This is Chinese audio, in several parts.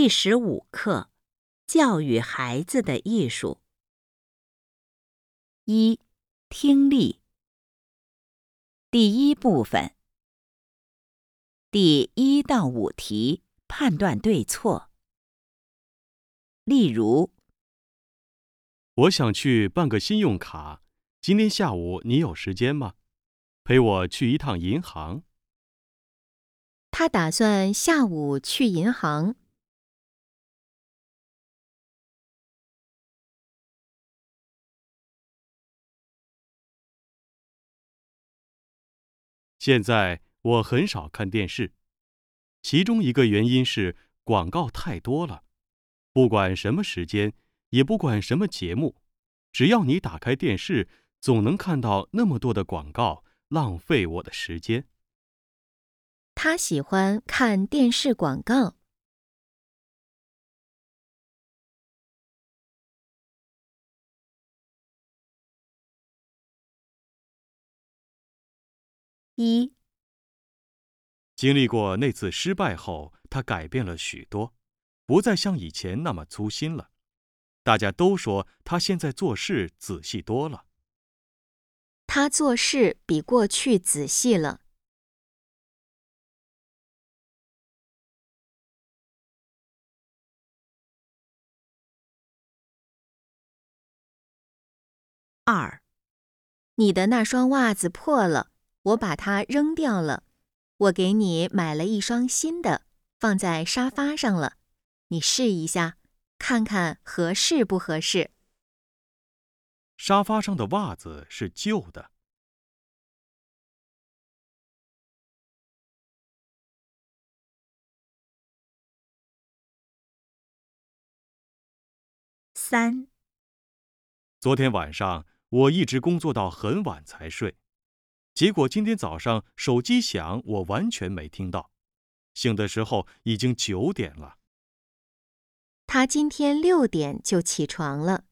第十五课：教育孩子的艺术。一、听力。第一部分，第一到五题判断对错。例如，我想去办个信用卡，今天下午你有时间吗？陪我去一趟银行。他打算下午去银行。现在我很少看电视，其中一个原因是广告太多了。不管什么时间，也不管什么节目，只要你打开电视，总能看到那么多的广告，浪费我的时间。他喜欢看电视广告。一、经历过那次失败后，他改变了许多，不再像以前那么粗心了。大家都说他现在做事仔细多了。他做事比过去仔细了。二、你的那双袜子破了，我把它扔掉了。我给你买了一双新的，放在沙发上了。你试一下，看看合适不合适。沙发上的袜子是旧的。三、昨天晚上我一直工作到很晚才睡，结果今天早上手机响，我完全没听到。醒的时候已经九点了。他今天六点就起床了。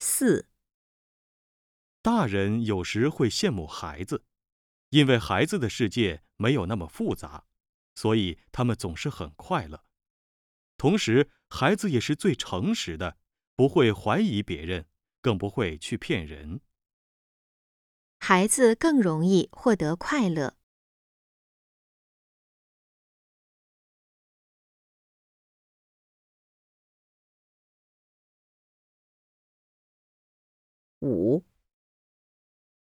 四、大人有时会羡慕孩子，因为孩子的世界没有那么复杂，所以他们总是很快乐。同时，孩子也是最诚实的，不会怀疑别人，更不会去骗人。孩子更容易获得快乐。五、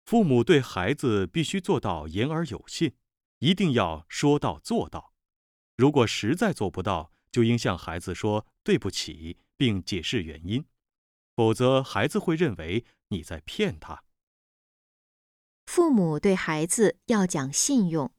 父母对孩子必须做到言而有信，一定要说到做到。如果实在做不到，就应向孩子说对不起，并解释原因，否则孩子会认为你在骗他。父母对孩子要讲信用。